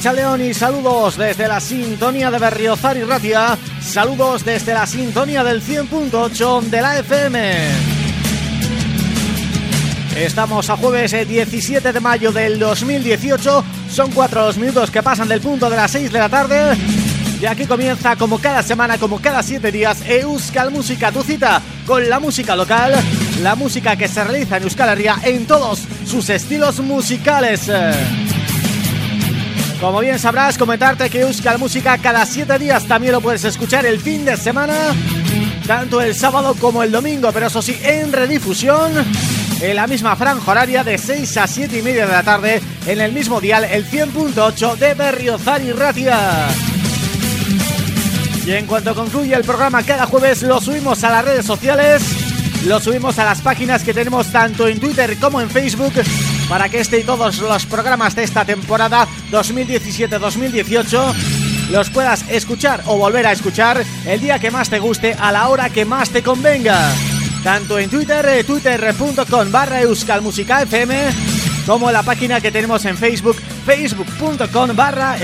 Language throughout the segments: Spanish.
Racha León y saludos desde la sintonía de Berriozar y Ratia, saludos desde la sintonía del 100.8 de la FM. Estamos a jueves 17 eh, de mayo del 2018, son cuatro los minutos que pasan del punto de las 6 de la tarde y aquí comienza como cada semana, como cada siete días, Euskal Música, tu cita con la música local, la música que se realiza en Euskal Herria en todos sus estilos musicales. Como bien sabrás, comentarte que Euskal Música cada siete días también lo puedes escuchar el fin de semana, tanto el sábado como el domingo, pero eso sí, en redifusión, en la misma franja horaria de 6 a 7 y media de la tarde, en el mismo dial, el 100.8 de Berriozar y Ratia. Y en cuanto concluye el programa cada jueves, lo subimos a las redes sociales, lo subimos a las páginas que tenemos tanto en Twitter como en Facebook para que este y todos los programas de esta temporada 2017-2018 los puedas escuchar o volver a escuchar el día que más te guste a la hora que más te convenga. Tanto en Twitter, eh, twitter.com barra FM como la página que tenemos en Facebook, facebook.com barra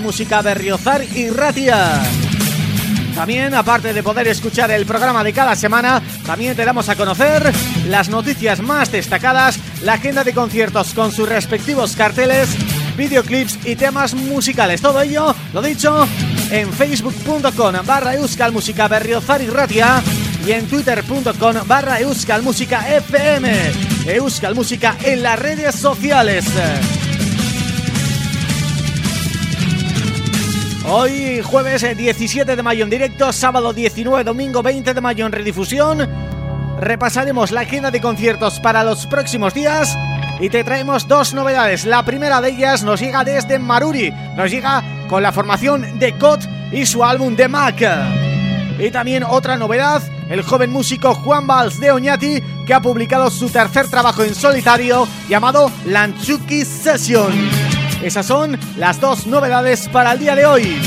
Música Berriozar y Ratia. También, aparte de poder escuchar el programa de cada semana, también te damos a conocer las noticias más destacadas, la agenda de conciertos con sus respectivos carteles, videoclips y temas musicales. Todo ello, lo dicho, en facebook.com barra Euskal Música Berriozar y Ratia y en twitter.com barra Euskal Música FM. Euskal Música en las redes sociales. Hoy jueves 17 de mayo en directo, sábado 19, domingo 20 de mayo en redifusión. Repasaremos la agenda de conciertos para los próximos días Y te traemos dos novedades. La primera de ellas nos llega desde Maruri Nos llega con la formación de Cot y su álbum de Mac. Y también otra novedad El joven músico Juan Valls de Oñati Que ha publicado su tercer trabajo en solitario Llamado Lanchuki Session esas son las dos novedades para el día de hoy.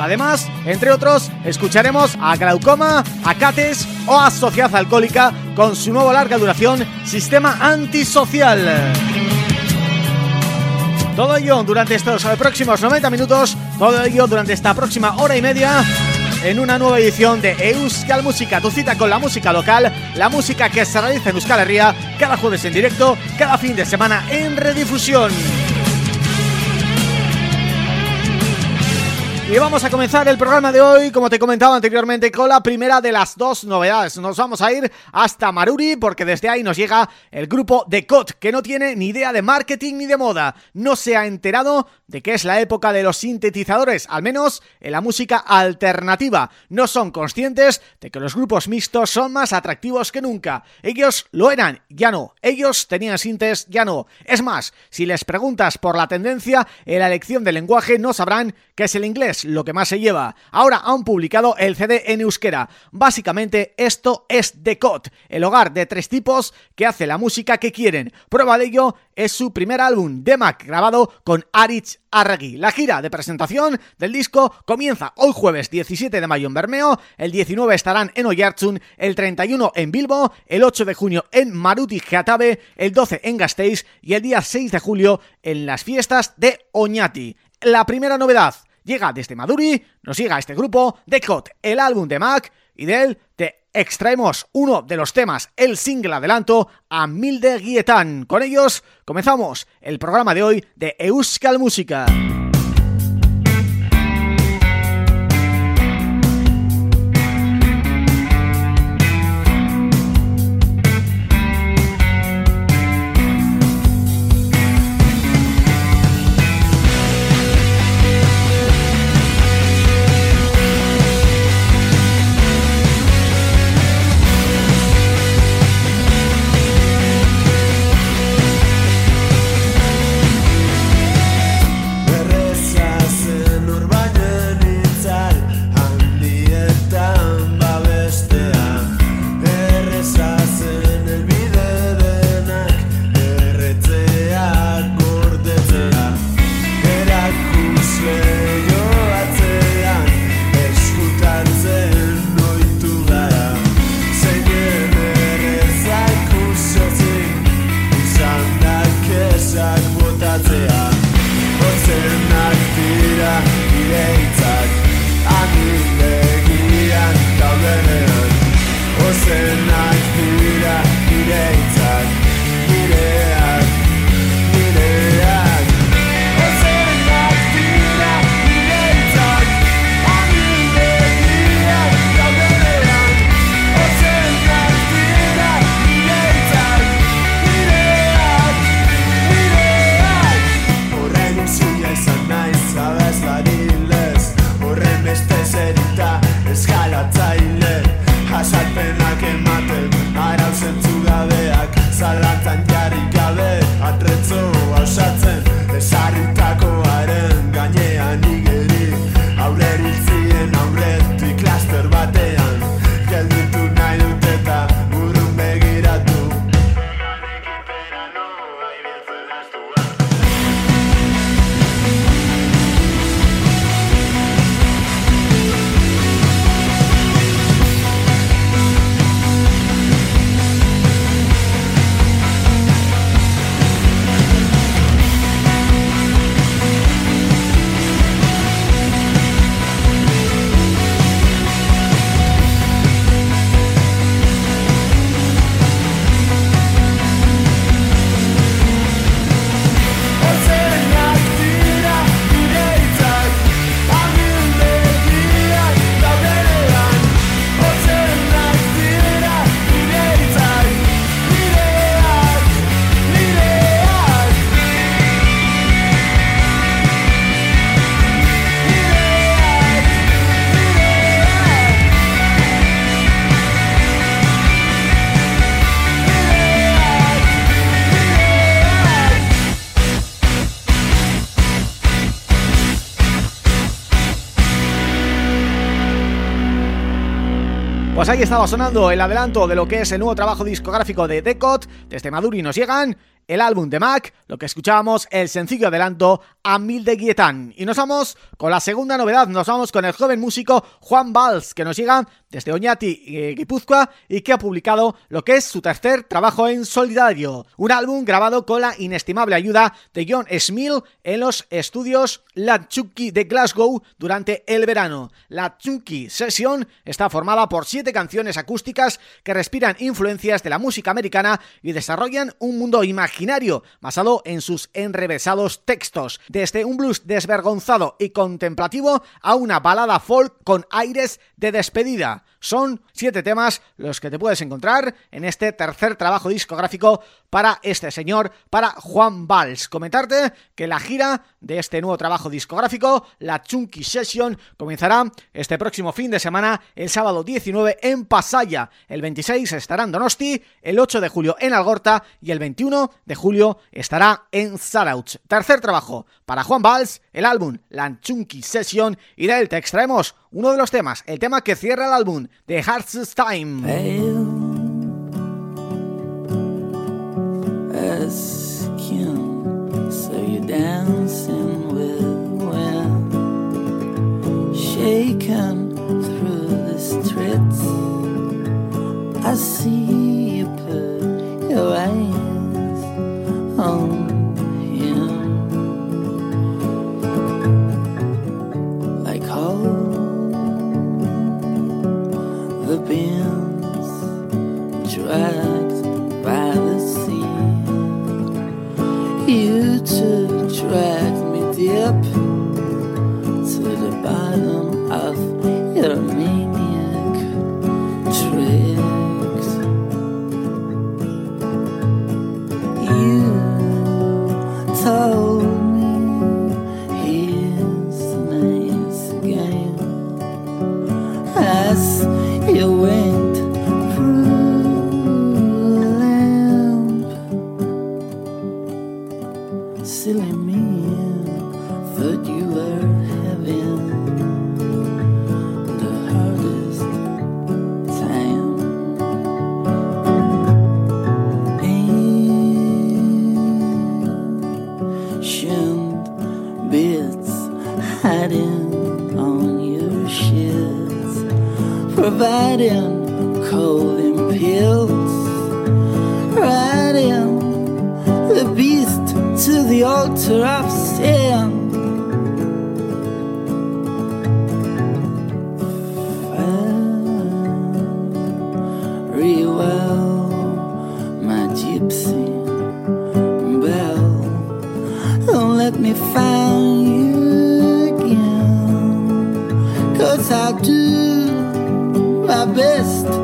Además, entre otros, escucharemos a Glaucoma, a Cates o a Sociedad Alcohólica con su nuevo larga duración Sistema Antisocial. Todo ello durante estos próximos 90 minutos, todo ello durante esta próxima hora y media en una nueva edición de Euskal Música, tu cita con la música local, la música que se realiza en Euskal Herria, cada jueves en directo, cada fin de semana en redifusión. Y vamos a comenzar el programa de hoy, como te comentaba anteriormente, con la primera de las dos novedades. Nos vamos a ir hasta Maruri porque desde ahí nos llega el grupo de COT, que no tiene ni idea de marketing ni de moda. No se ha enterado de que es la época de los sintetizadores, al menos en la música alternativa. No son conscientes de que los grupos mixtos son más atractivos que nunca. Ellos lo eran, ya no. Ellos tenían sintes, ya no. Es más, si les preguntas por la tendencia en la elección del lenguaje, no sabrán que es el inglés lo que más se lleva. Ahora han publicado el CD en euskera. Básicamente esto es Decode, el hogar de tres tipos que hace la música que quieren. Prueba de ello es su primer álbum, Demac, grabado con Aritz Arregui. La gira de presentación del disco comienza hoy jueves 17 de mayo en Bermeo, el 19 estarán en Oyarzun, el 31 en Bilbo, el 8 de junio en Maruti Geatabe, el 12 en Gasteiz y el día 6 de julio en las fiestas de Oñati. La primera novedad, llega desde Maduri, nos llega este grupo, de Cot, el álbum de Mac, y de él te extraemos uno de los temas, el single adelanto, a Milde Guietán. Con ellos comenzamos el programa de hoy de Euskal Música. Ahí estaba sonando el adelanto de lo que es el nuevo trabajo discográfico de Decot. Desde Maduri nos llegan el álbum de Mac, lo que escuchábamos, el sencillo adelanto a Mil de Guietán. Y nos vamos con la segunda novedad, nos vamos con el joven músico Juan Valls, que nos llega desde Oñati, eh, Guipúzcoa, y que ha publicado lo que es su tercer trabajo en solidario. Un álbum grabado con la inestimable ayuda de John Smil en los estudios La Chucky de Glasgow durante el verano. La Chucky Session está formada por siete canciones acústicas que respiran influencias de la música americana y desarrollan un mundo imaginario basado en sus enrevesados textos desde un blues desvergonzado y contemplativo a una balada folk con aires de despedida. Son siete temas los que te puedes encontrar en este tercer trabajo discográfico para este señor, para Juan Valls. Comentarte que la gira de este nuevo trabajo discográfico, la Chunky Session, comenzará este próximo fin de semana, el sábado 19 en Pasaya, el 26 estará en Donosti, el 8 de julio en Algorta y el 21 de julio estará en Sarauch. Tercer trabajo para Juan Valls, el álbum La Chunky Session y de él te extraemos uno de los temas, el tema que cierra el álbum de Hearts Time. As Kim, so you're dancing with wind, shaken through the streets. I see you put your eyes on him, like all the bins wrap me deep. providing cold and pills, riding the beast to the altar of my best.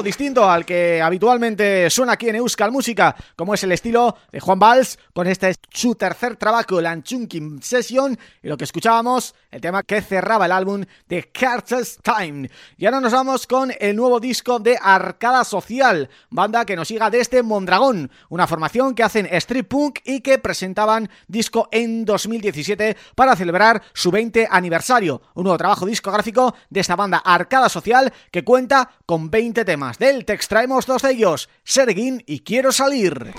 Distinto al que habitualmente suena aquí en Euskal Música, como es el estilo de Juan Valls, con este su tercer trabajo, la Chunkin Session, y lo que escuchábamos, el tema que cerraba el álbum de Carter's Time. Y ahora nos vamos con el nuevo disco de Arcada Social, banda que nos siga desde Mondragón, una formación que hacen street punk y que presentaban disco en 2017 para celebrar su 20 aniversario. Un nuevo trabajo discográfico de esta banda Arcada Social que cuenta con 20 temas del te extraemos dos de ellos, Serguín y Quiero Salir.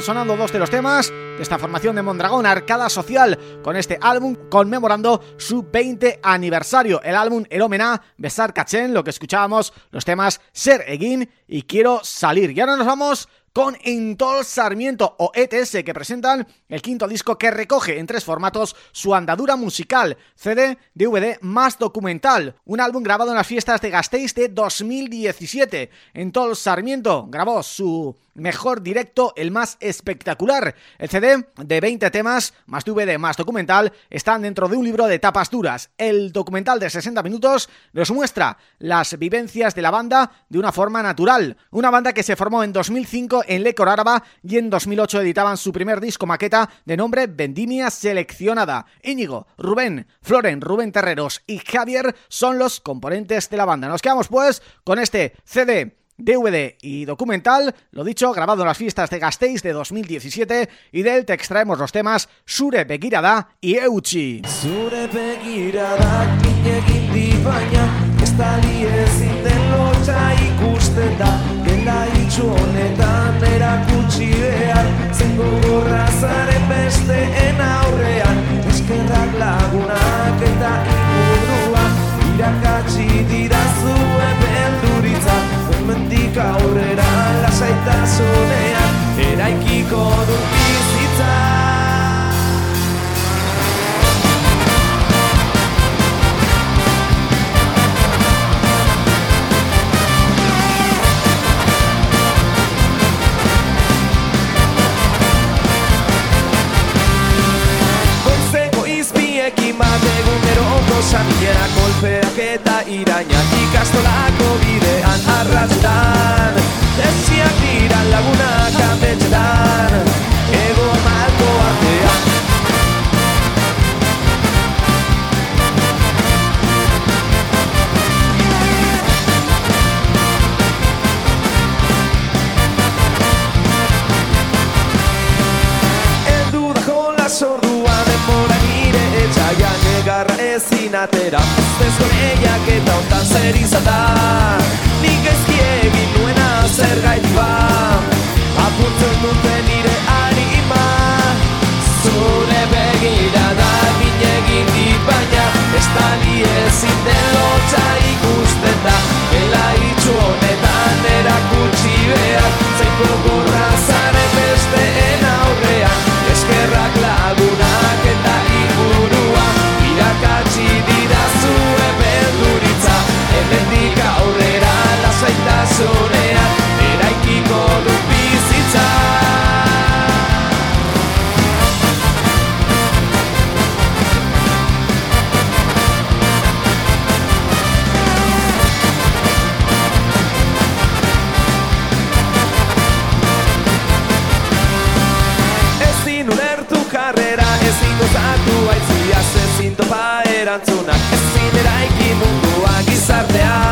Sonando dos de los temas de esta formación de Mondragón, Arcada Social, con este álbum conmemorando su 20 aniversario. El álbum Eromena, Besar Cachen, lo que escuchábamos, los temas Ser Egin y Quiero Salir. Y ahora nos vamos con Entol Sarmiento o ETS que presentan el quinto disco que recoge en tres formatos su andadura musical, CD, DVD más documental, un álbum grabado en las fiestas de Gasteiz de 2017. Entol Sarmiento grabó su mejor directo, el más espectacular. El CD de 20 temas, más DVD más documental, están dentro de un libro de tapas duras. El documental de 60 minutos nos muestra las vivencias de la banda de una forma natural. Una banda que se formó en 2005 en Lecor Áraba y en 2008 editaban su primer disco maqueta de nombre Vendimia Seleccionada. Íñigo, Rubén, Floren, Rubén Terreros y Javier son los componentes de la banda. Nos quedamos pues con este CD DVD y documental, lo dicho, grabado en las fiestas de Gasteiz de 2017 y de él te extraemos los temas Sure Begirada y Euchi. Estali ezin den lotxa ikusten da Gela itxu honetan erakutsi behar. Zengo gorra zaren besteen aurrean Eskerrak lagunak eta ingurua Irakatsi dira zuen belduritza hemendik aurrera lasaitasunean. Eraikiko dut bizitza Erosan hilera kolpeak eta irainak ikastolako bidean arrastan Eziak dira lagunak ametxetan Egoa ezin atera. Ustezko lehiak eta ontan zer izan da. Nik ezki egin nuena zer gaitu ba. Apurtzen dute nire anima. Zure begira da egin dit baina Estali ezin den lotxa ikusten da. Ela itxu honetan erakutsi behar Zeiko erantzunak, ezin eraiki mundua gizartea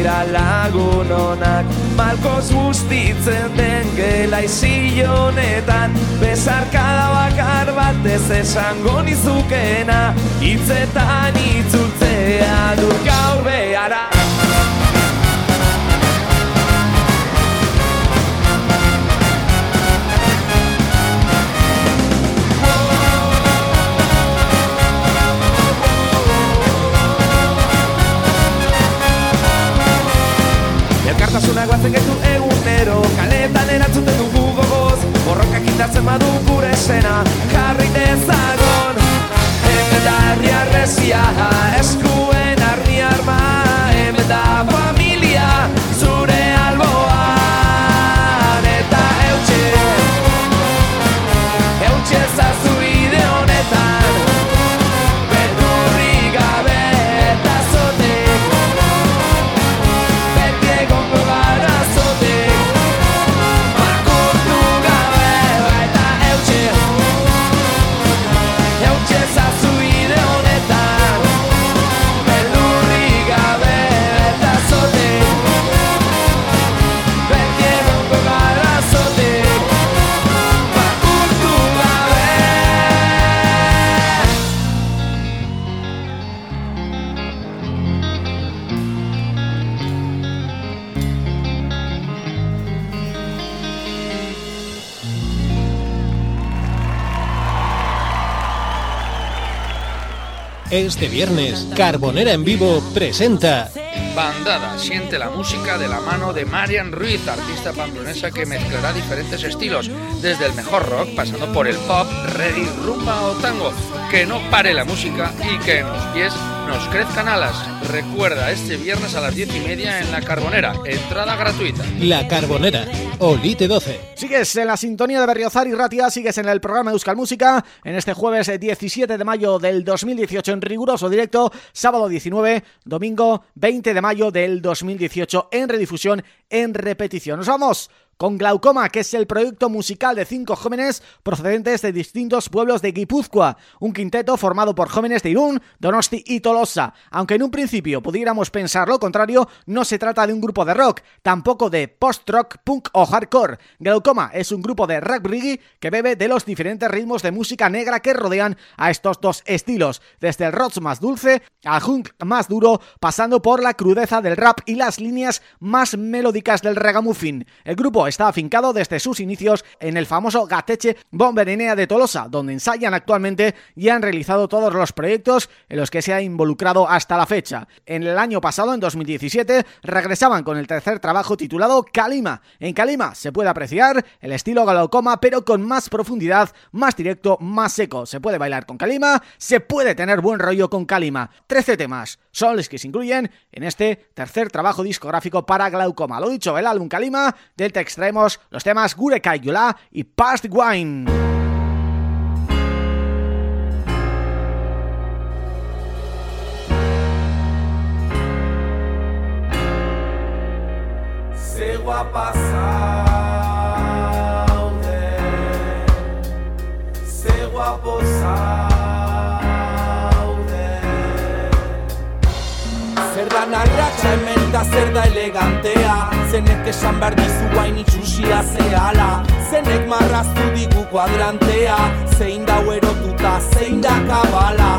dira lagun onak. Malkoz guztitzen den gela honetan. Besarkada bakar bat ez esango nizukena Hitzetan itzultzea dut gaur behara Elkartasuna guatzen gaitu egunero Kaletan erantzuten dugu gogoz. Borrokak indartzen badu gure esena Jarri dezagon. Hemen da herri arresia Eskuen arma. Hemen da Este viernes, Carbonera en Vivo presenta Bandada siente la música de la mano de Marian Ruiz, artista pamplonesa que mezclará diferentes estilos, desde el mejor rock pasando por el pop, reggae, rumba o tango. Que no pare la música y que en los pies nos crezcan alas. Recuerda, este viernes a las diez y media en La Carbonera, entrada gratuita. La Carbonera, Olite 12. Sigues en la sintonía de Berriozar y Ratia, sigues en el programa Euskal Música en este jueves eh, 17 de mayo del 2018 en riguroso directo, sábado 19, domingo 20 de mayo del 2018 en redifusión, en repetición. Nos vamos con Glaucoma, que es el proyecto musical de cinco jóvenes procedentes de distintos pueblos de Guipúzcoa, un quinteto formado por jóvenes de Irún, Donosti y Tolosa. Aunque en un principio pudiéramos pensar lo contrario, no se trata de un grupo de rock, tampoco de post-rock, punk o hardcore. Glaucoma es un grupo de rock reggae que bebe de los diferentes ritmos de música negra que rodean a estos dos estilos, desde el rock más dulce al hunk más duro, pasando por la crudeza del rap y las líneas más melódicas del ragamuffin. El grupo está afincado desde sus inicios en el famoso Gateche Bomberinea de Tolosa, donde ensayan actualmente y han realizado todos los proyectos en los que se ha involucrado hasta la fecha. En el año pasado, en 2017, regresaban con el tercer trabajo titulado Kalima. En Kalima se puede apreciar el estilo glaucoma, pero con más profundidad, más directo, más seco. Se puede bailar con Kalima, se puede tener buen rollo con Kalima. 13 temas son los que se incluyen en este tercer trabajo discográfico para glaucoma. Lo dicho, el álbum Kalima, del te extraemos los temas Gure Yola y Past Wine. Se pasar Se guapo Zer da narratxa hemen da zer da elegantea Zenek esan behar dizu guain itxusia zehala Zenek marraztu digu kuadrantea Zein da erotuta, zein da kabala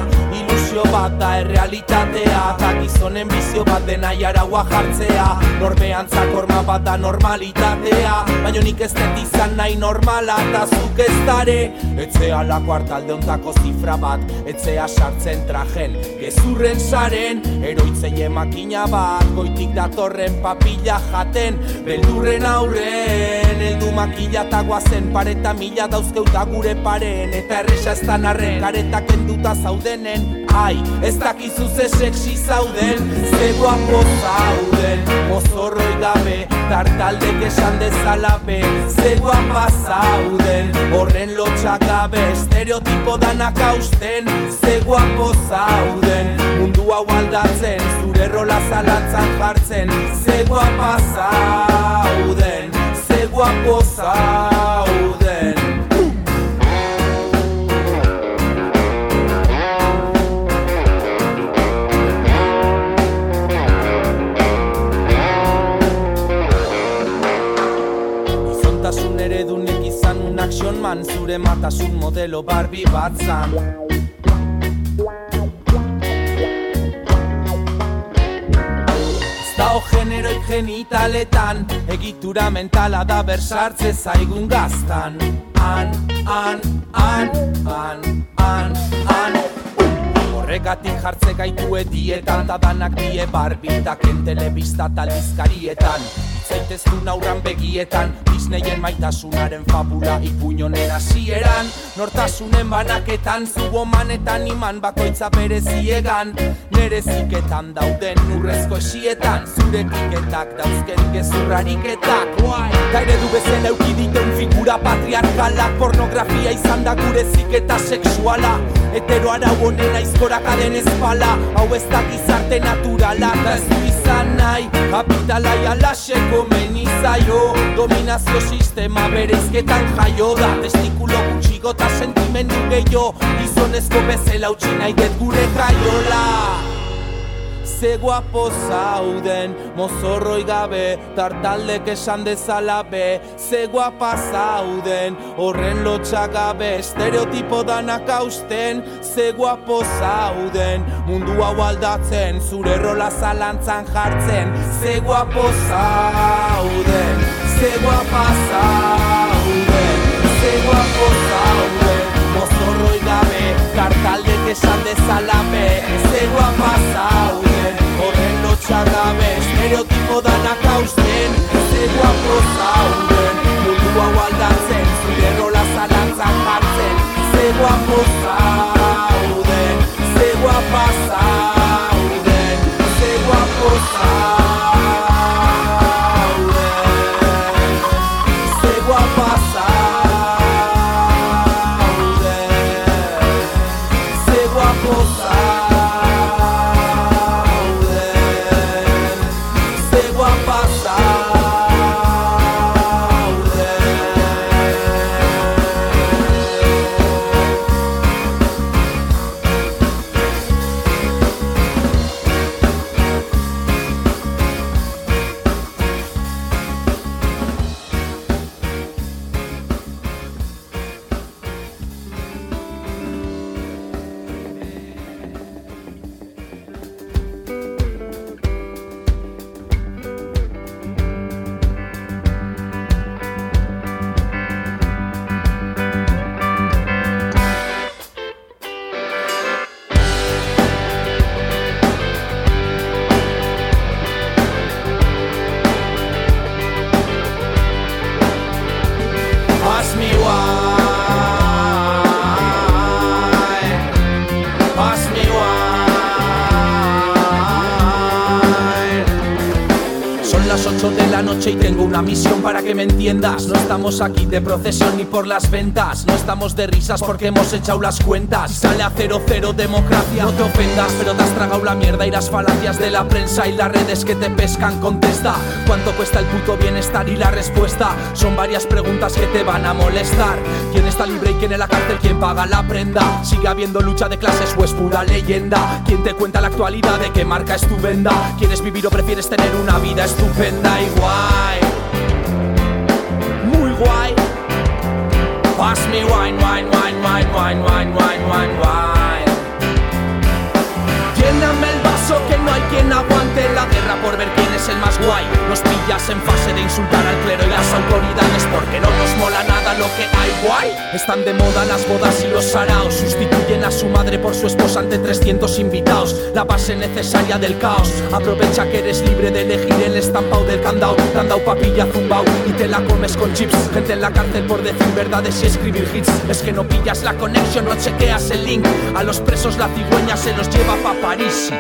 ilusio bat da errealitatea. Eta gizonen bizio bat dena jaragua jartzea. Norbean zakorma bat da normalitatea. Baina nik ez dut izan nahi normala eta zuk ez dare. Etzea lako hartalde ontako zifra bat. Etzea sartzen trajen gezurren saren. Eroitzei makina bat Goitik datorren papilla jaten. Beldurren aurren Eldu makila eta guazen Pareta mila dauzkeuta gure paren. Eta erresa ez da narren Karetak enduta zaudenen Ai, ez dakizu ze sexy zauden Ze guapo zauden. Mozorroi gabe Tartaldek esan dezala be Ze guapa zauden. Horren lotxak gabe Estereotipo danak hausten Ze guapo zauden. Mundu hau aldatzen Zure rola zalantzan jartzen Ze guapa zauden Ze guapo zauden action man zure matasun modelo barbi bat zan. Zao generoik genitaletan Egitura mentala da bersartze zaigun gaztan. An, an, an, an, an, an Horregatik jartze gaitu edietan Da danak die barbitaken telebista talbizkarietan zaitez du naurran begietan Disneyen maitasunaren fabula ipuñonen hasieran. Nortasunen banaketan zubo manetan iman bakoitza bere ziegan Nere ziketan dauden urrezko esietan Zure kiketak dauzken gezurrariketak Ta ere du bezen eukiditen figura patriarkalak Pornografia izan da gure ziketa sexuala. Etero arau honen aizkorak aden espala Hau ez da gizarte naturala. Da ez izan nahi Kapitala jalaseko komeni zaio Dominazio sistema berezketan jaio da. Testikulo gutxigo eta sentimendu gehiago. Gizonezko bezela utxi nahi gure kaiola zegoa pozauden mozorroi gabe tartaldek esan dezala be zegoa pasauden horren lotxak gabe estereotipo danak hausten zegoa pozauden mundu hau aldatzen zure rola zalantzan jartzen zegoa pozauden zegoa pasauden zegoa pozauden mozorroi gabe kartaldek esan dezala be zegoa pasauden Horren lotxa da estereotipo danak hausten. Ez egoa pozauden, mundu hau aldatzen Zure rola zalantzan jartzen, zegoa pozauden Zegoa pasa misión para que me entiendas. No estamos aquí de procesión ni por las ventas. No estamos de risas porque hemos echado las cuentas. Sale a cero cero democracia. No te ofendas, pero te has tragado la mierda y las falacias de la prensa y las redes que te pescan. Contesta, ¿cuánto cuesta el puto bienestar? Y la respuesta son varias preguntas que te van a molestar. ¿Quién está libre y quién en la cárcel? ¿Quién paga la prenda? ¿Sigue habiendo lucha de clases o es pura leyenda? ¿Quién te cuenta la actualidad de qué marca es tu venda? ¿Quieres vivir o prefieres tener una vida estupenda y guay? Guay. Pass me wine, wine, wine, wine, wine, wine, wine, wine, wine. Lléname el que no hay quien aguante la guerra por ver quién es el más guay. Nos pillas en fase de insultar al clero y las autoridades porque no nos mola nada lo que hay guay. Están de moda las bodas y los saraos. Sustituyen a su madre por su esposa ante 300 invitados. La base necesaria del caos. Aprovecha que eres libre de elegir el estampado del candao. Te han dado papilla zumbao y te la comes con chips. Gente en la cárcel por decir verdades y escribir hits. Es que no pillas la conexión, no chequeas el link. A los presos la cigüeña se los lleva pa' París.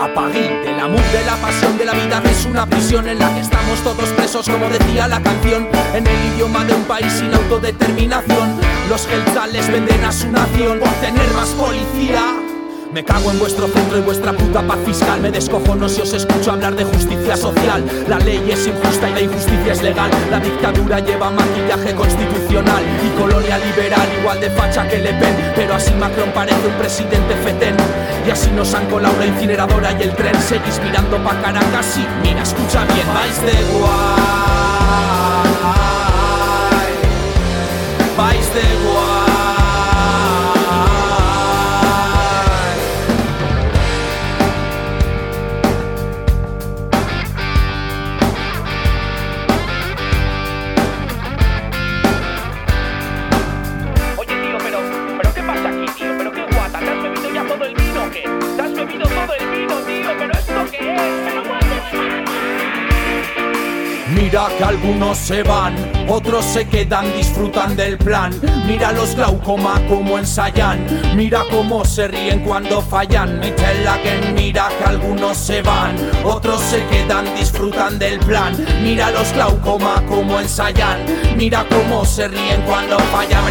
A París, del amor, de la pasión de la vida es una prisión en la que estamos todos presos, como decía la canción, en el idioma de un país sin autodeterminación. Los gelzales venden a su nación por tener más policía. Me cago en vuestro centro y vuestra puta paz fiscal. Me descojono si os escucho hablar de justicia social. La ley es injusta y la injusticia es legal. La dictadura lleva maquillaje constitucional y colonia liberal, igual de facha que Le Pen. Pero así Macron parece un presidente fetén. Y así nos han colado la incineradora y el tren. Seguís mirando pa' Caracas y mira, escucha bien, vais de guay. Vais de guay. Mira que algunos se van, otros se quedan, disfrutan del plan. Mira los glaucoma como ensayan, mira cómo se ríen cuando fallan. Mi que mira algunos se van, otros se quedan, disfrutan del plan. Mira los glaucoma como ensayan, mira cómo se ríen cuando fallan.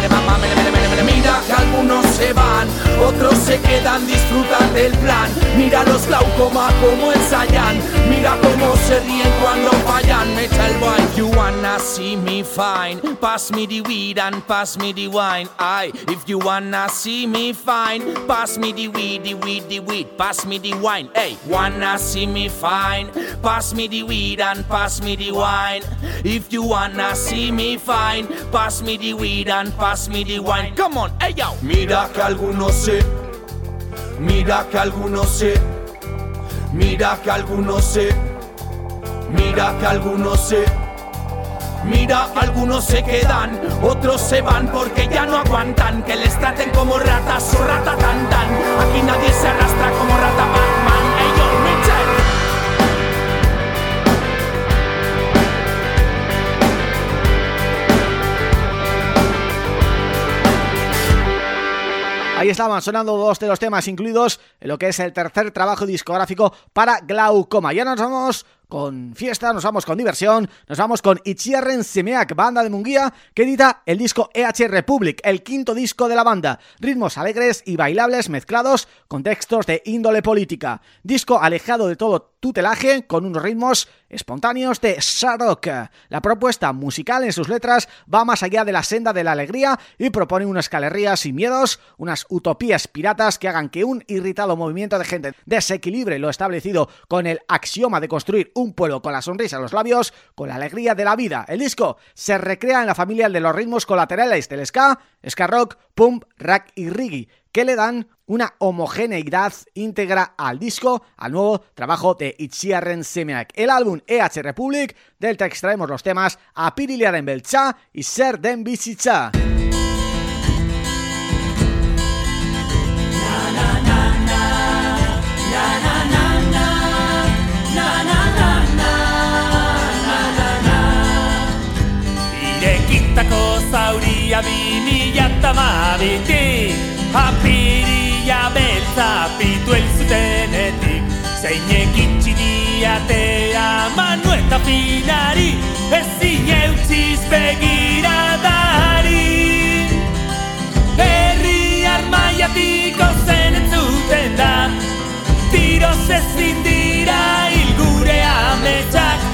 Mira que algunos se van, otros se quedan, disfrutan del plan. Mira los glaucoma como ensayan, mira cómo se ríen cuando fallan. Me tell boy, you wanna see me fine. Pass me the weed and pass me the wine. Aye, if you wanna see me fine, pass me the weed, the weed, the weed. Pass me the wine. Hey, wanna see me fine? Pass me the weed and pass me the wine. If you wanna see me fine, pass me the weed and pass me the wine. Come on, hey yo. Mira que algunos se, mira que algunos se, mira que algunos se. Mira que algunos se. Algunos se quedan, otros se van porque ya no aguantan que les traten como ratas o rata. Aquí nadie se arrastra como rata Batman. Ahí estaban sonando dos de los temas incluidos en lo que es el tercer trabajo discográfico para Glaucoma. Ya nos vamos con fiesta, nos vamos con diversión, nos vamos con Itziarren Semeak, banda de Munguía, que edita el disco EH Republic, el quinto disco de la banda. Ritmos alegres y bailables mezclados con textos de índole política. Disco alejado de todo tutelaje, con unos ritmos espontáneos de Sharok. La propuesta musical en sus letras va más allá de la senda de la alegría y propone unas calerías sin miedos, unas utopías piratas que hagan que un irritado movimiento de gente desequilibre lo establecido con el axioma de construir un pueblo con la sonrisa en los labios, con la alegría de la vida. El disco se recrea en la familia de los ritmos colaterales del ska, ska rock, pump, rack y reggae, que le dan una homogeneidad íntegra al disco, al nuevo trabajo de Itziarren Semeak. El álbum EH Republic, del que extraemos los temas Apiriliaren Belcha y Ser Den zauria bi mila eta beltza pitu elzutenetik Zeinek itxidiatea manu eta finari Ez zineutziz begira dari. Herri armaiatiko zen entzuten da Tiroz ezin dira hilgure ametsak.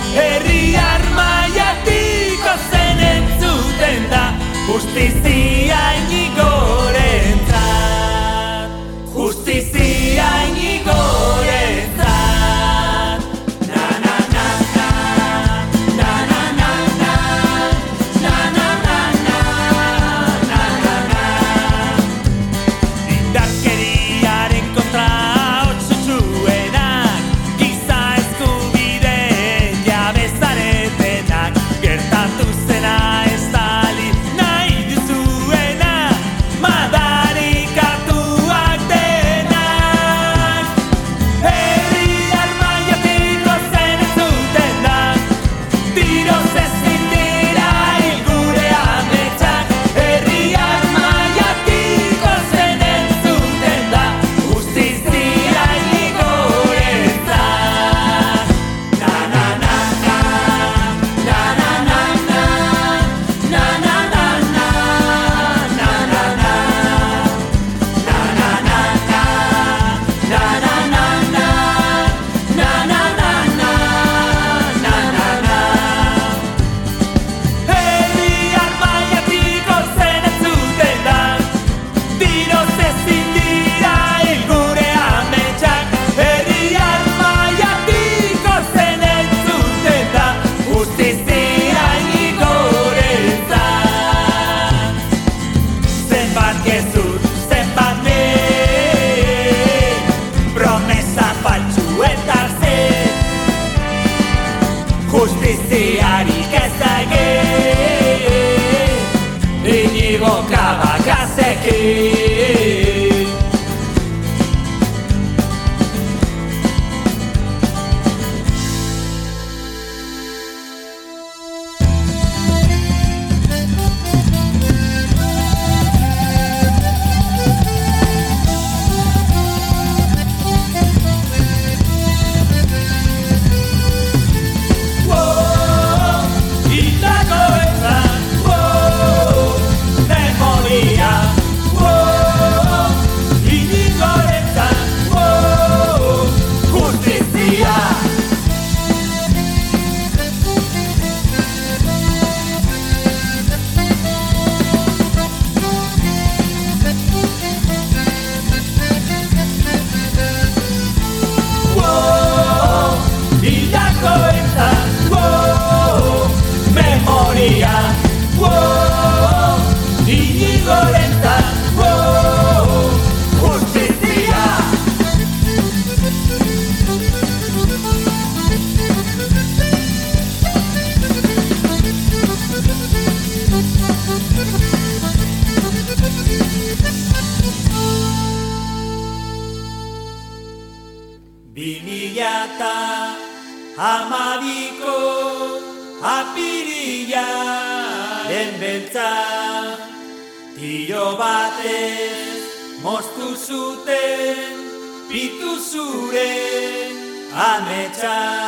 amecha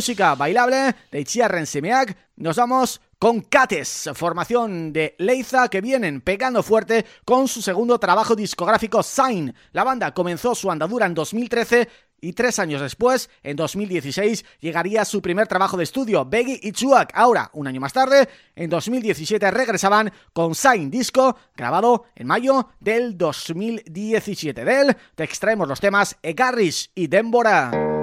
música bailable de Itziarren Semeak nos vamos con Cates, formación de Leiza que vienen pegando fuerte con su segundo trabajo discográfico Sign. La banda comenzó su andadura en 2013 y tres años después, en 2016, llegaría su primer trabajo de estudio, Beggy y Chuak. Ahora, un año más tarde, en 2017 regresaban con Sign Disco, grabado en mayo del 2017. De él te extraemos los temas Egarris y Dembora.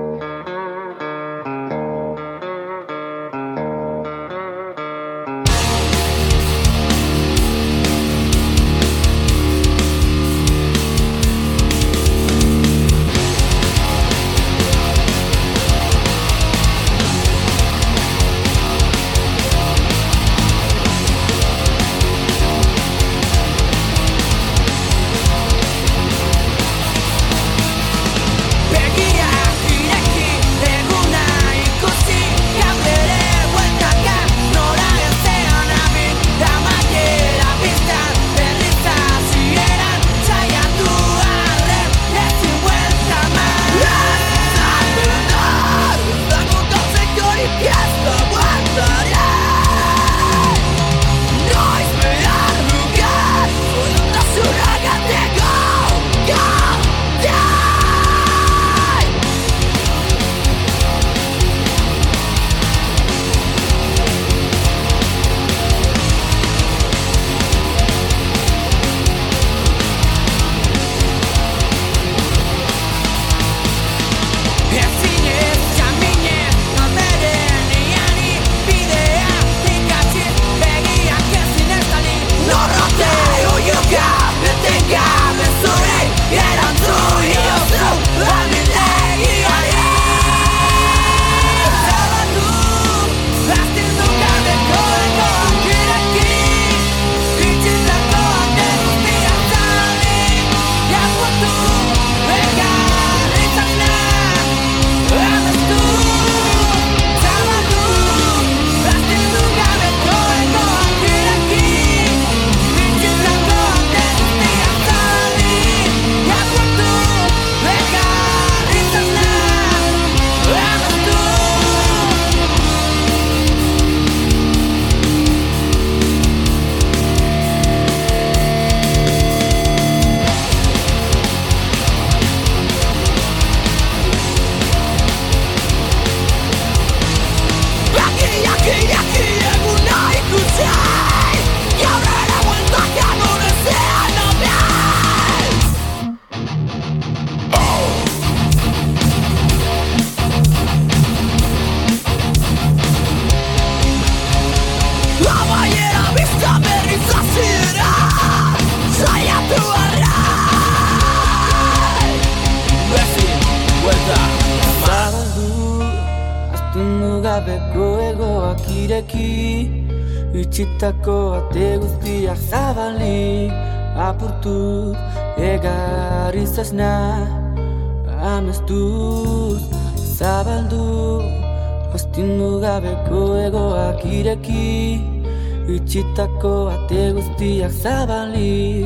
itxitako ate guztiak zabali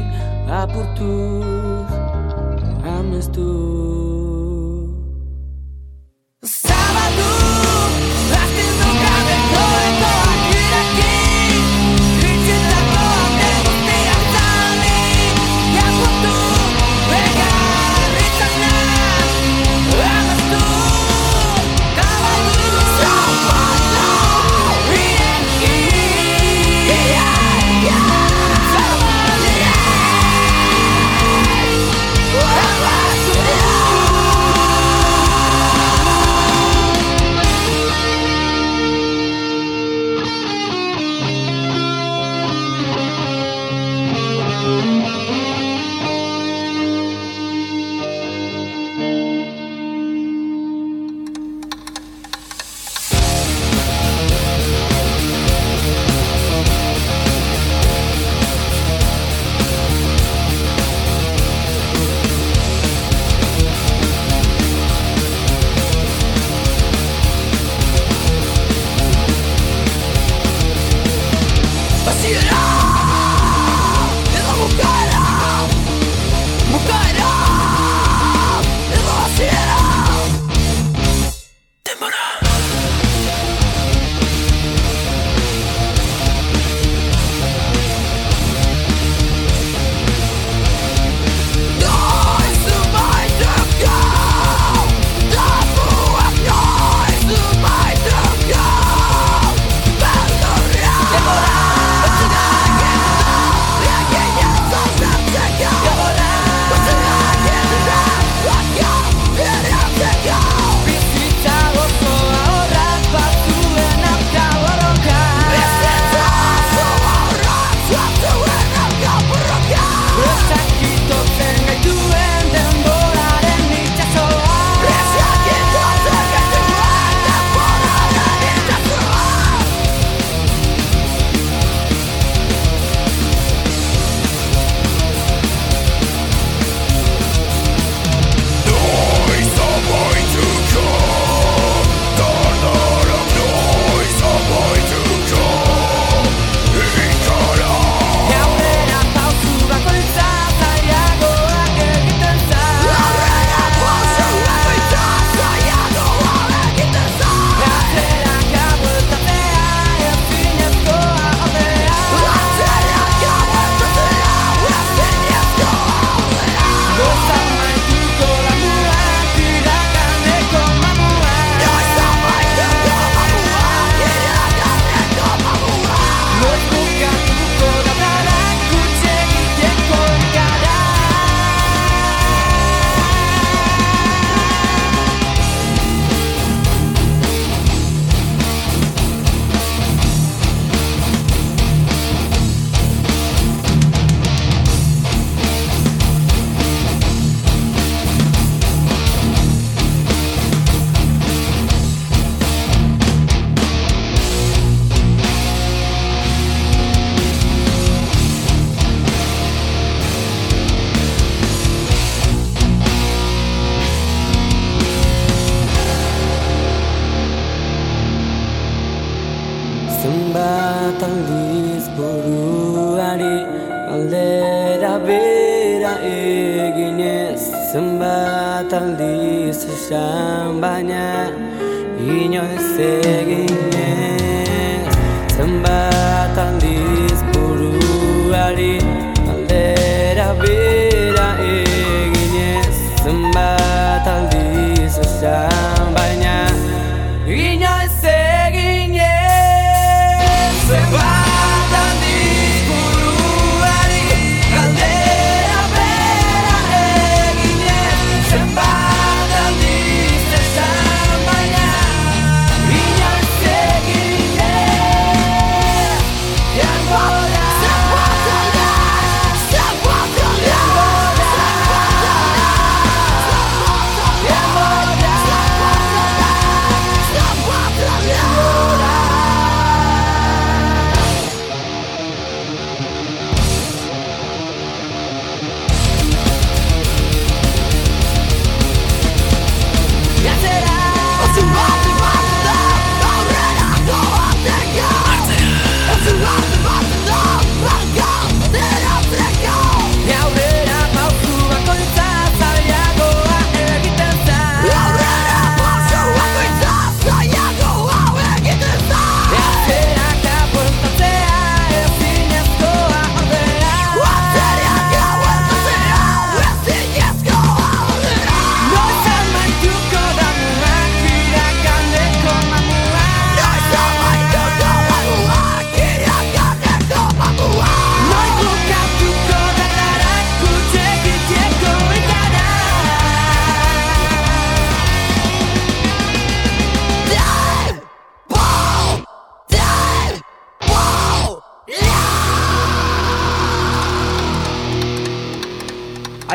apurtu amestu 明白。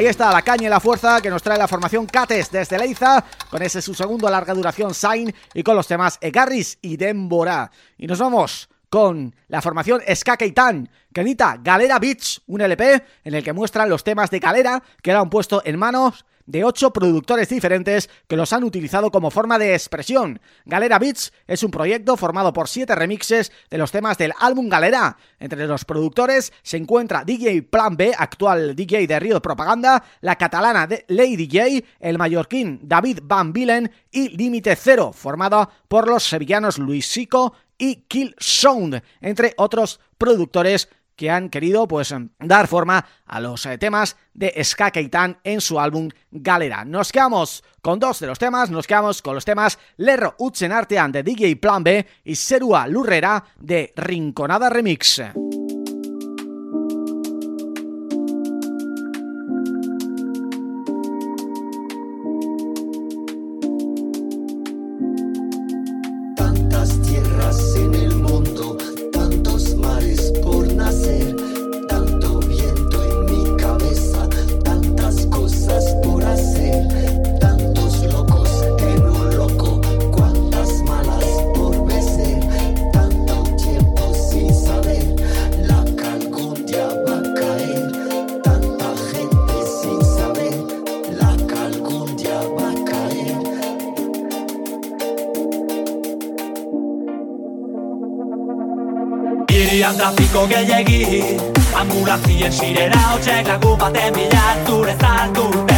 Está la caña y la fuerza que nos trae la formación Cates desde Leiza con ese su segundo larga duración Sign y con los temas Egarris y Dembora. Y nos vamos con la formación Ska Keitan, que edita Galera Beach, un LP en el que muestran los temas de Galera que le han puesto en manos de ocho productores diferentes que los han utilizado como forma de expresión. Galera Beats es un proyecto formado por siete remixes de los temas del álbum Galera. Entre los productores se encuentra DJ Plan B, actual DJ de Río Propaganda, la catalana de Lady DJ, el mallorquín David Van Bilen y Límite Cero, formada por los sevillanos Luis Sico y Kill Sound, entre otros productores que han querido pues dar forma a los eh, temas de Ska Keitan en su álbum Galera. Nos quedamos con dos de los temas, nos quedamos con los temas Lerro Utzen Artean de DJ Plan B y Serua Lurrera de Rinconada Remix. asko gehiagi Ambulantzien sirena hotxek lagun baten bilatu rezartu Be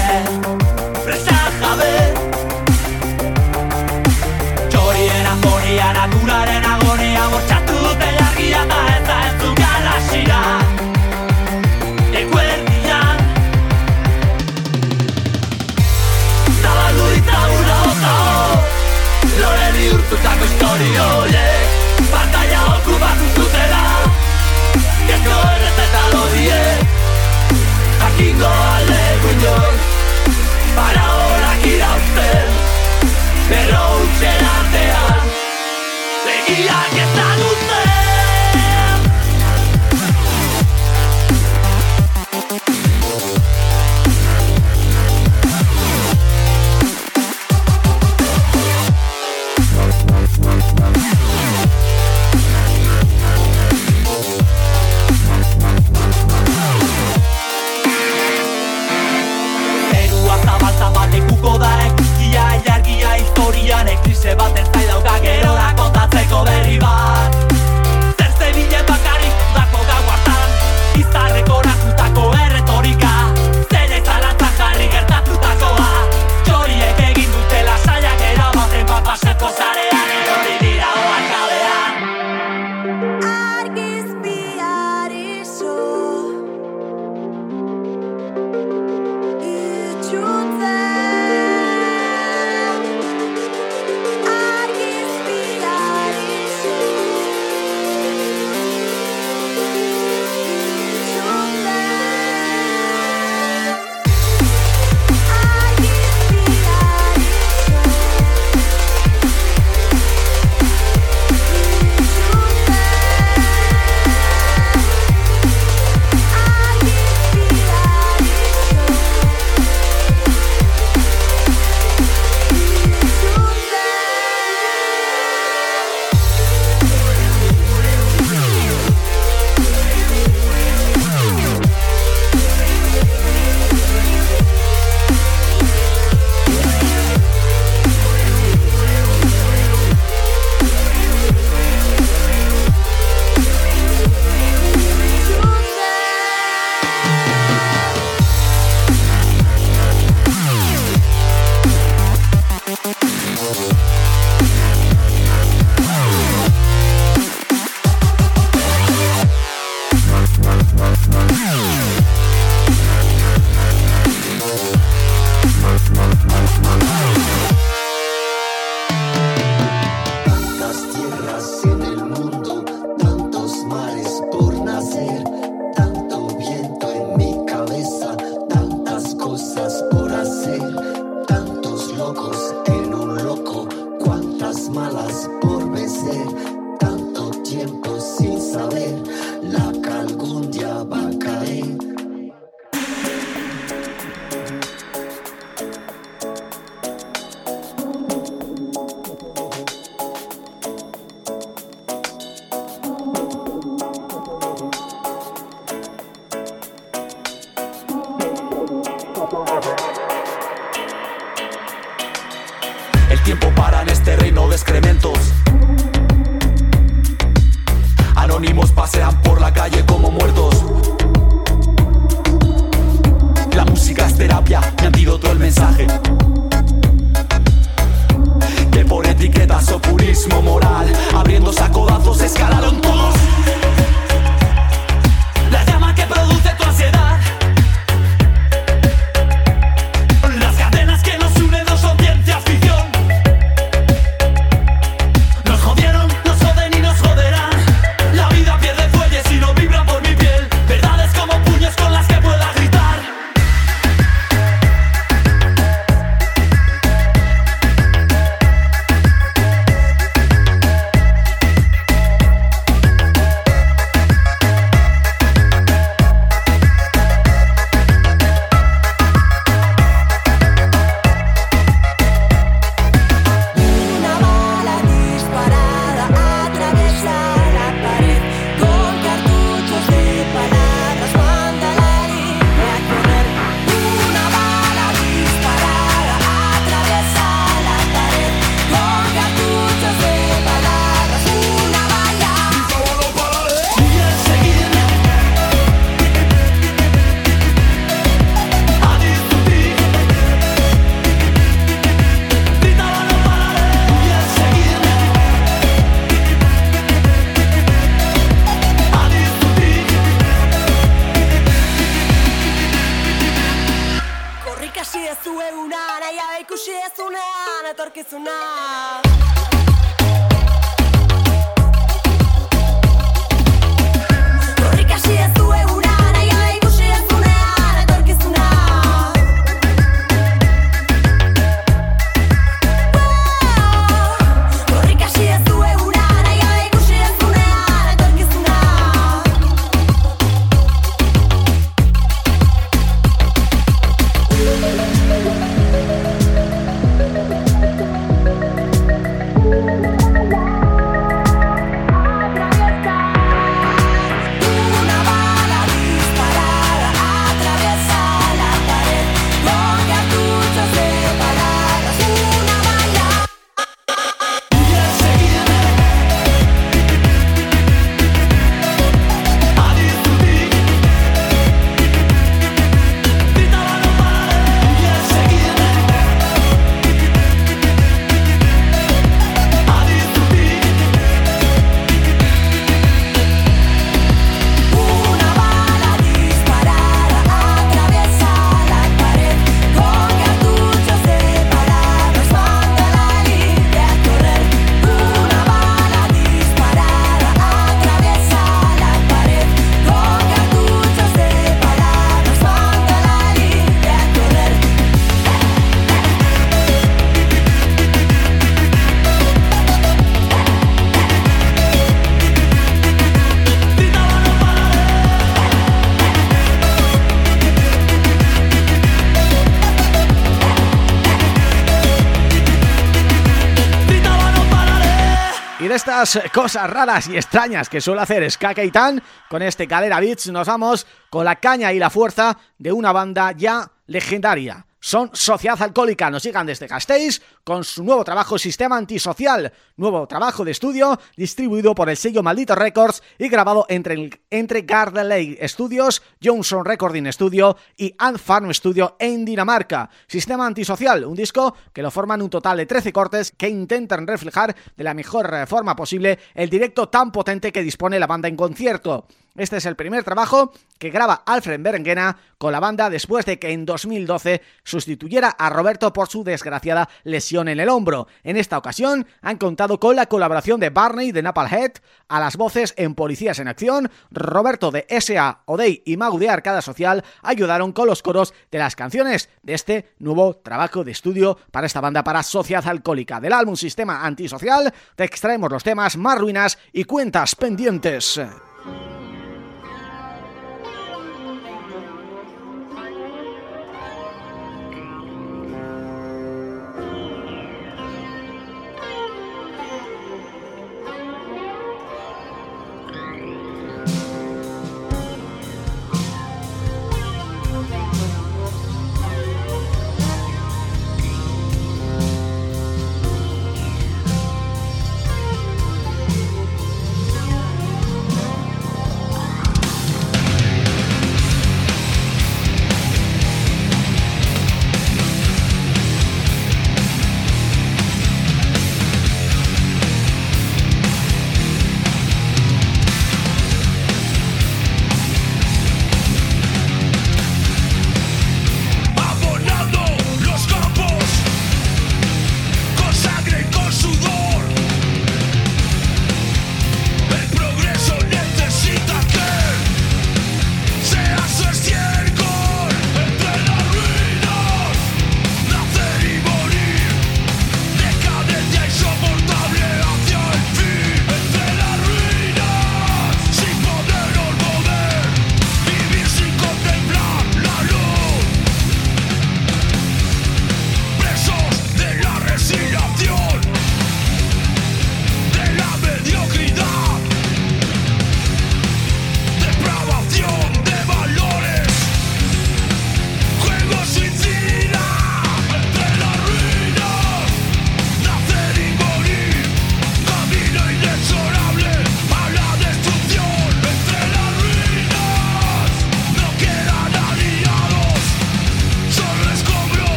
estas cosas raras y extrañas que suele hacer Ska Keitan, con este Calera Beats nos vamos con la caña y la fuerza de una banda ya legendaria. Son Sociedad Alcohólica, nos llegan desde Gasteiz con su nuevo trabajo Sistema Antisocial, nuevo trabajo de estudio distribuido por el sello Maldito Records y grabado entre, entre Gardeley Studios, Johnson Recording Studio y Ant Studio en Dinamarca. Sistema Antisocial, un disco que lo forman un total de 13 cortes que intentan reflejar de la mejor forma posible el directo tan potente que dispone la banda en concierto. Este es el primer trabajo que graba Alfred Berenguena con la banda después de que en 2012 sustituyera a Roberto por su desgraciada lesión en el hombro. En esta ocasión han contado con la colaboración de Barney de Napalhead, a las voces en Policías en Acción, Roberto de S.A. Odey y Mau de Arcada Social ayudaron con los coros de las canciones de este nuevo trabajo de estudio para esta banda para Sociedad Alcohólica. Del álbum Sistema Antisocial te extraemos los temas Más Ruinas y Cuentas Pendientes.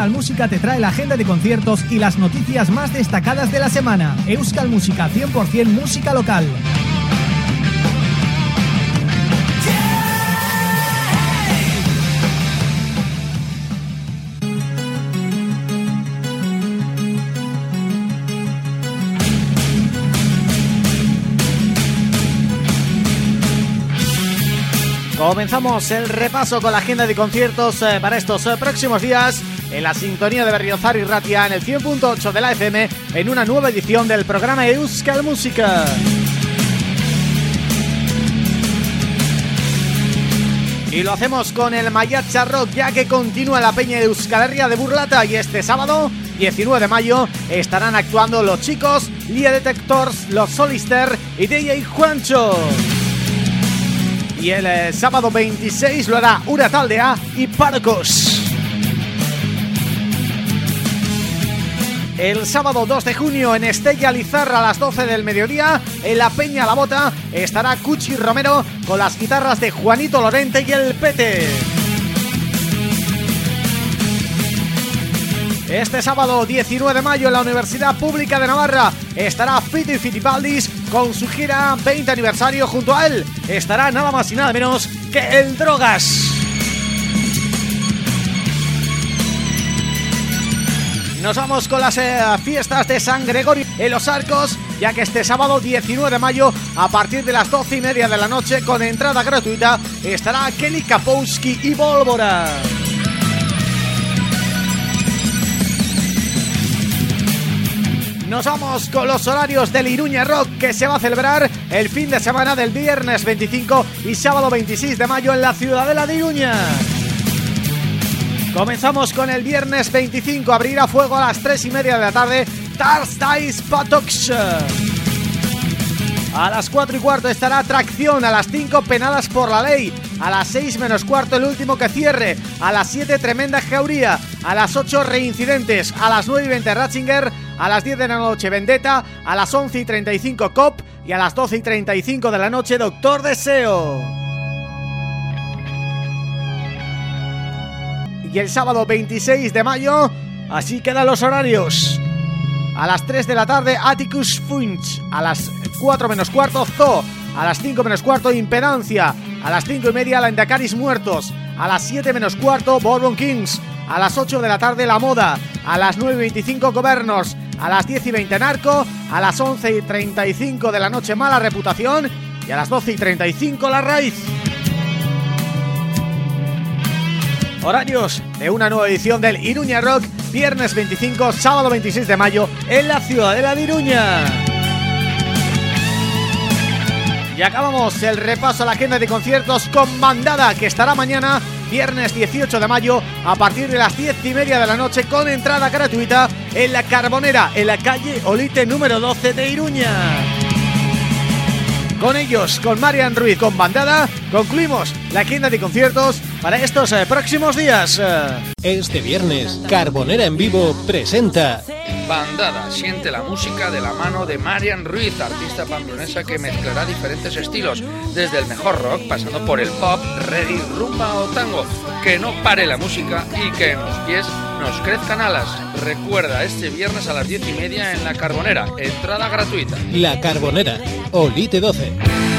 Euskal Música te trae la agenda de conciertos y las noticias más destacadas de la semana. Euskal Música 100% música local. Comenzamos el repaso con la agenda de conciertos eh, para estos eh, próximos días en la sintonía de Berriozar y Ratia en el 100.8 de la FM en una nueva edición del programa Euskal Música. Y lo hacemos con el Mayacha Rock ya que continúa la peña de Euskal de Burlata y este sábado 19 de mayo estarán actuando los chicos, Lia Detectors, los Solister y DJ Juancho. Y el eh, sábado 26 lo hará Urataldea y Parcos. El sábado 2 de junio en Estella Lizarra a las 12 del mediodía, en la Peña La Bota, estará Cuchi Romero con las guitarras de Juanito Lorente y el Pete. Este sábado 19 de mayo en la Universidad Pública de Navarra estará Fito y Fitipaldis con su gira 20 aniversario junto a él. Estará nada más y nada menos que el Drogas. Nos vamos con las eh, fiestas de San Gregorio en Los Arcos, ya que este sábado 19 de mayo, a partir de las 12 y media de la noche, con entrada gratuita, estará Kelly Kapowski y Volvora. Nos vamos con los horarios del Iruña Rock que se va a celebrar el fin de semana del viernes 25 y sábado 26 de mayo en la Ciudadela de Iruña. Comenzamos con el viernes 25, abrirá fuego a las 3 y media de la tarde Tars Dice Patox. A las 4 y cuarto estará Tracción, a las 5 Penadas por la Ley, a las 6 menos cuarto el último que cierre, a las 7 Tremenda Jauría, a las 8 Reincidentes, a las 9 y 20 Ratzinger, a las 10 de la noche Vendetta, a las 11 y 35 COP y a las 12 y 35 de la noche Doctor Deseo. Y el sábado 26 de mayo, así quedan los horarios. A las 3 de la tarde Atticus Funch, a las 4 menos cuarto Zoo, a las 5 menos cuarto Impedancia, a las 5 y media La Endacaris Muertos, a las 7 menos cuarto Bourbon Kings, a las 8 de la tarde La Moda, a las 9 y 25 Governors, a las 10 y 20 Narco, a las 11 y 35 de la noche Mala Reputación. Y a las 12 y 35 La Raíz. Horarios de una nueva edición del Iruña Rock, viernes 25, sábado 26 de mayo en la Ciudadela de Iruña. Y acabamos el repaso a la agenda de conciertos con Bandada, que estará mañana, viernes 18 de mayo, a partir de las 10 y media de la noche, con entrada gratuita en La Carbonera, en la calle Olite número 12 de Iruña. Con ellos, con Marian Ruiz, con Bandada, concluimos la agenda de conciertos para estos eh, próximos días. Este viernes, Carbonera en Vivo presenta Bandada, siente la música de la mano de Marian Ruiz, artista pamplonesa que mezclará diferentes estilos, desde el mejor rock, pasando por el pop, reggae, rumba o tango. Que no pare la música y que en los pies nos crezcan alas. Recuerda, este viernes a las 10 y media en La Carbonera, entrada gratuita. La Carbonera, Olite 12.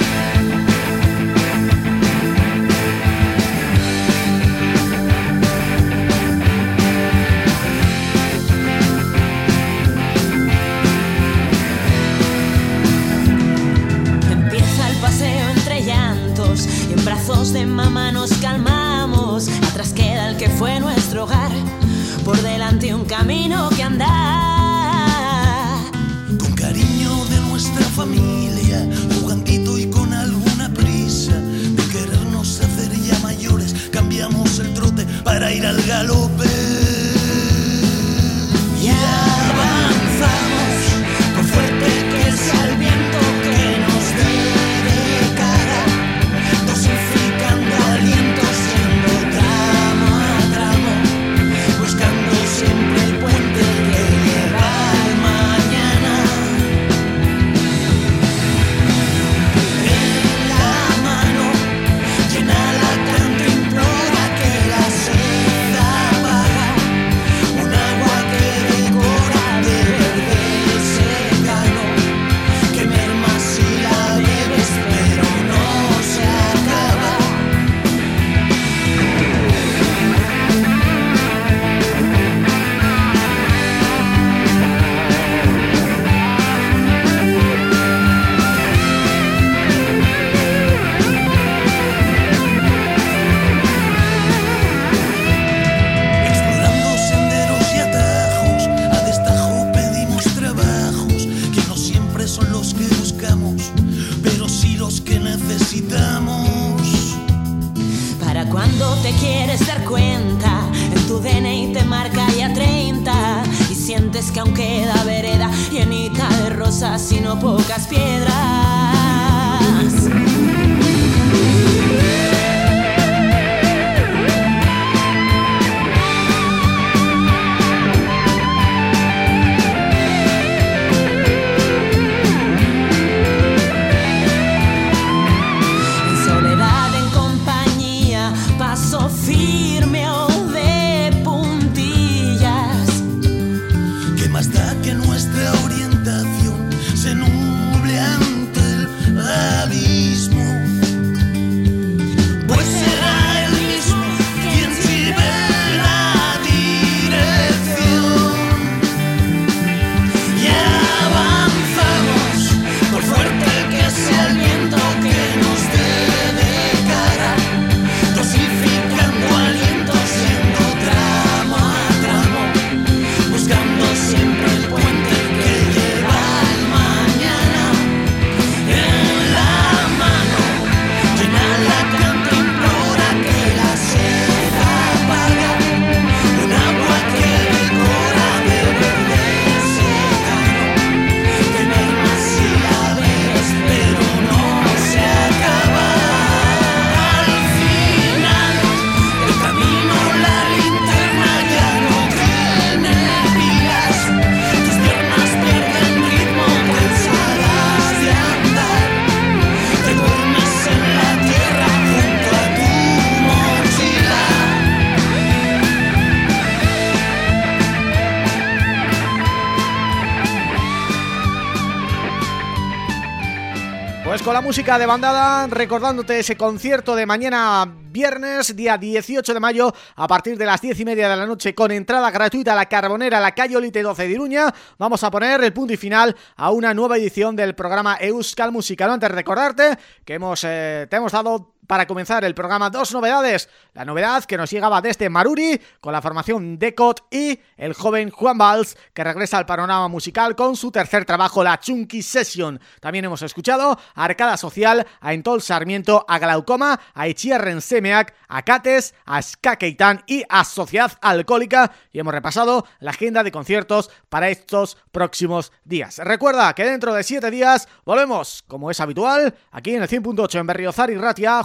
Música de bandada, recordándote ese concierto de mañana viernes, día 18 de mayo, a partir de las 10 y media de la noche, con entrada gratuita a la Carbonera, la calle Olite 12 de Iruña, vamos a poner el punto y final a una nueva edición del programa Euskal Musical. Antes de recordarte que hemos eh, te hemos dado para comenzar el programa dos novedades. La novedad que nos llegaba desde Maruri con la formación Decot y el joven Juan Valls que regresa al panorama musical con su tercer trabajo, la Chunky Session. También hemos escuchado a Arcada Social, a Entol Sarmiento, a Glaucoma, a Ichiarren Semeak, a Cates, a Ska Keitan y a Sociedad Alcohólica y hemos repasado la agenda de conciertos para estos próximos días. Recuerda que dentro de siete días volvemos, como es habitual, aquí en el 100.8 en Berriozar y Ratia,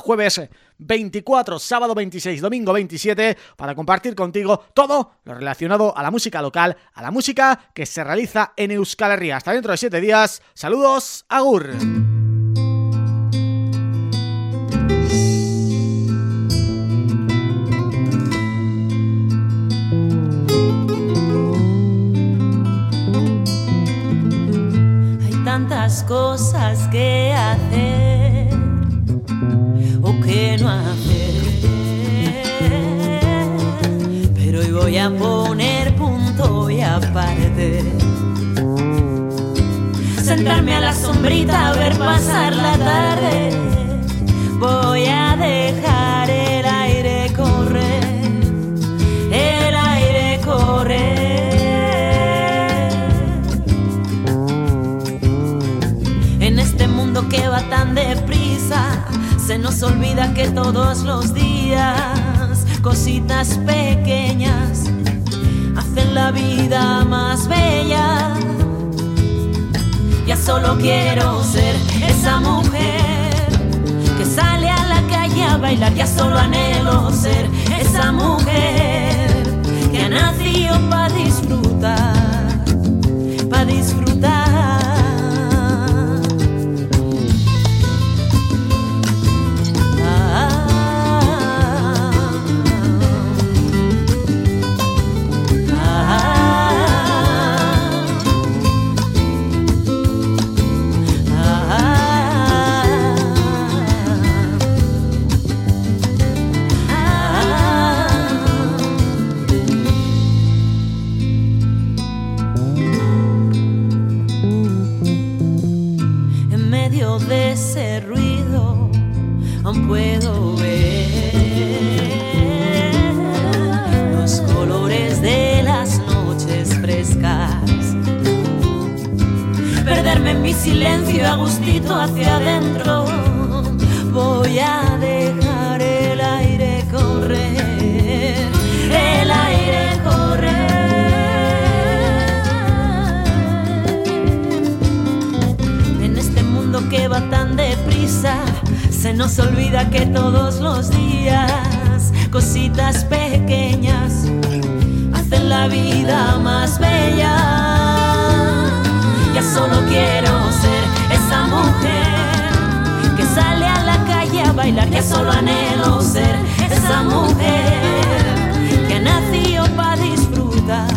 24, sábado 26, domingo 27, para compartir contigo todo lo relacionado a la música local, a la música que se realiza en Euskal Herria. Hasta dentro de siete días, saludos, agur. Hay tantas cosas que hacer no hacer. Pero hoy voy a poner punto y aparte. Sentarme a la sombrita a ver pasar la tarde. Voy a dejar el aire correr, el aire correr. En este mundo que va tan deprisa, se nos olvida que todos los días cositas pequeñas hacen la vida más bella. Ya solo quiero ser esa mujer que sale a la calle a bailar. Ya solo anhelo ser esa mujer que ha nacido para disfrutar, de ese ruido aún puedo ver los colores de las noches frescas. Perderme en mi silencio a gustito hacia adentro. Voy a dejar se nos olvida que todos los días cositas pequeñas hacen la vida más bella. Ya solo quiero ser esa mujer que sale a la calle a bailar, Ya solo anhelo ser esa mujer que ha nació para disfrutar.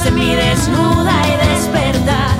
hace mi desnuda y despertar.